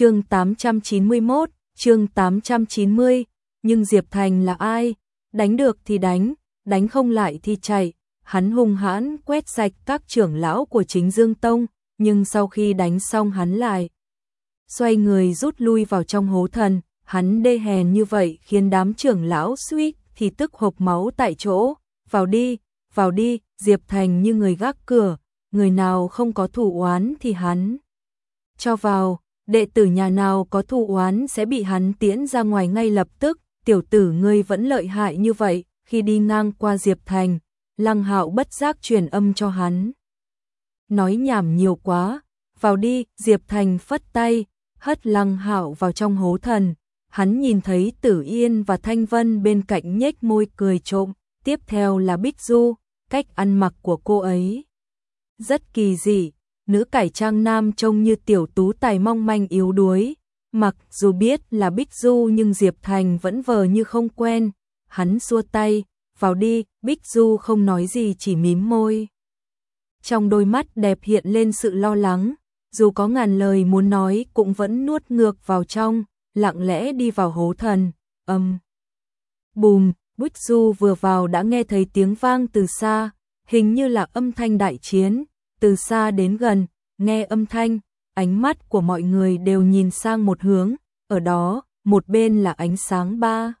chương 891, chương 890, nhưng Diệp Thành là ai? Đánh được thì đánh, đánh không lại thì chạy. Hắn hung hãn quét sạch các trưởng lão của chính Dương Tông, nhưng sau khi đánh xong hắn lại xoay người rút lui vào trong hố thần, hắn đê hèn như vậy khiến đám trưởng lão suy thì tức hộp máu tại chỗ, vào đi, vào đi, Diệp Thành như người gác cửa, người nào không có thủ oán thì hắn cho vào, đệ tử nhà nào có thù oán sẽ bị hắn tiễn ra ngoài ngay lập tức, tiểu tử ngươi vẫn lợi hại như vậy, khi đi ngang qua Diệp Thành, Lăng Hạo bất giác truyền âm cho hắn. Nói nhảm nhiều quá, vào đi, Diệp Thành phất tay, hất Lăng Hạo vào trong hố thần. Hắn nhìn thấy Tử Yên và Thanh Vân bên cạnh nhếch môi cười trộm, tiếp theo là Bích Du, cách ăn mặc của cô ấy rất kỳ dị, nữ cải trang nam trông như tiểu tú tài mong manh yếu đuối, mặc dù biết là Bích Du nhưng Diệp Thành vẫn vờ như không quen, hắn xua tay, vào đi, Bích Du không nói gì chỉ mím môi. Trong đôi mắt đẹp hiện lên sự lo lắng, dù có ngàn lời muốn nói cũng vẫn nuốt ngược vào trong, lặng lẽ đi vào hố thần, âm. Bùm, Bích Du vừa vào đã nghe thấy tiếng vang từ xa, hình như là âm thanh đại chiến, từ xa đến gần, nghe âm thanh, ánh mắt của mọi người đều nhìn sang một hướng, ở đó, một bên là ánh sáng ba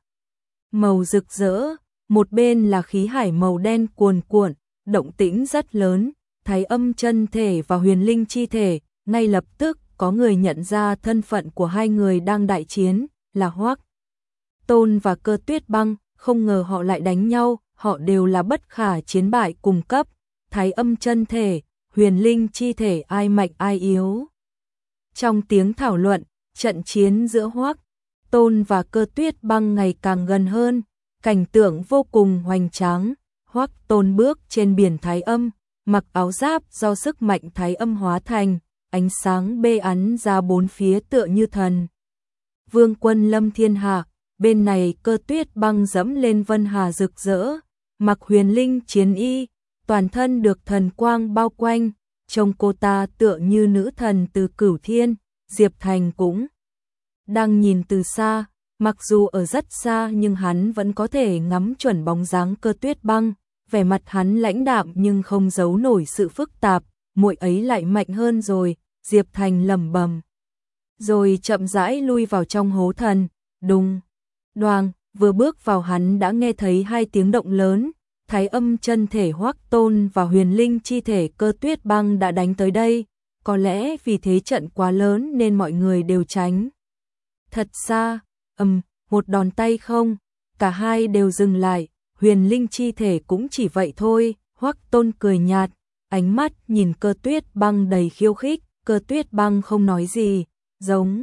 màu rực rỡ, một bên là khí hải màu đen cuồn cuộn, động tĩnh rất lớn, thái âm chân thể và huyền linh chi thể, ngay lập tức có người nhận ra thân phận của hai người đang đại chiến, là Hoắc Tôn và Cơ Tuyết Băng, không ngờ họ lại đánh nhau, họ đều là bất khả chiến bại cùng cấp, thái âm chân thể, huyền linh chi thể ai mạnh ai yếu. Trong tiếng thảo luận, trận chiến giữa Hoắc Tôn và Cơ Tuyết Băng ngày càng gần hơn, cảnh tượng vô cùng hoành tráng. Hoắc Tôn bước trên biển thái âm, mặc áo giáp do sức mạnh thái âm hóa thành, ánh sáng bê ắn ra bốn phía tựa như thần. Vương quân lâm thiên hạ, bên này cơ tuyết băng dẫm lên vân hà rực rỡ, mặc huyền linh chiến y, toàn thân được thần quang bao quanh, trông cô ta tựa như nữ thần từ cửu thiên, Diệp Thành cũng đang nhìn từ xa, mặc dù ở rất xa nhưng hắn vẫn có thể ngắm chuẩn bóng dáng cơ tuyết băng, vẻ mặt hắn lãnh đạm nhưng không giấu nổi sự phức tạp, muội ấy lại mạnh hơn rồi, Diệp Thành lẩm bẩm. Rồi chậm rãi lui vào trong hố thần, đùng, đoàng, vừa bước vào hắn đã nghe thấy hai tiếng động lớn, thái âm chân thể hoắc tôn và huyền linh chi thể cơ tuyết băng đã đánh tới đây, có lẽ vì thế trận quá lớn nên mọi người đều tránh. Thật xa, ầm, một đòn tay không, cả hai đều dừng lại, huyền linh chi thể cũng chỉ vậy thôi, hoắc tôn cười nhạt, ánh mắt nhìn cơ tuyết băng đầy khiêu khích, cơ tuyết băng không nói gì, giống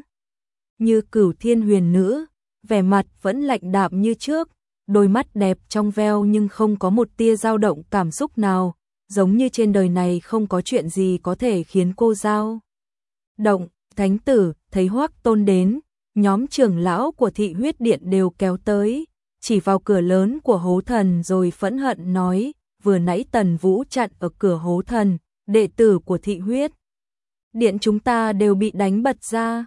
như cửu thiên huyền nữ, vẻ mặt vẫn lạnh đạm như trước, đôi mắt đẹp trong veo nhưng không có một tia dao động cảm xúc nào, giống như trên đời này không có chuyện gì có thể khiến cô dao động. Thánh tử thấy Hoắc Tôn đến, nhóm trưởng lão của thị huyết điện đều kéo tới, chỉ vào cửa lớn của hố thần rồi phẫn hận nói, vừa nãy Tần Vũ chặn ở cửa hố thần, đệ tử của thị huyết điện chúng ta đều bị đánh bật ra.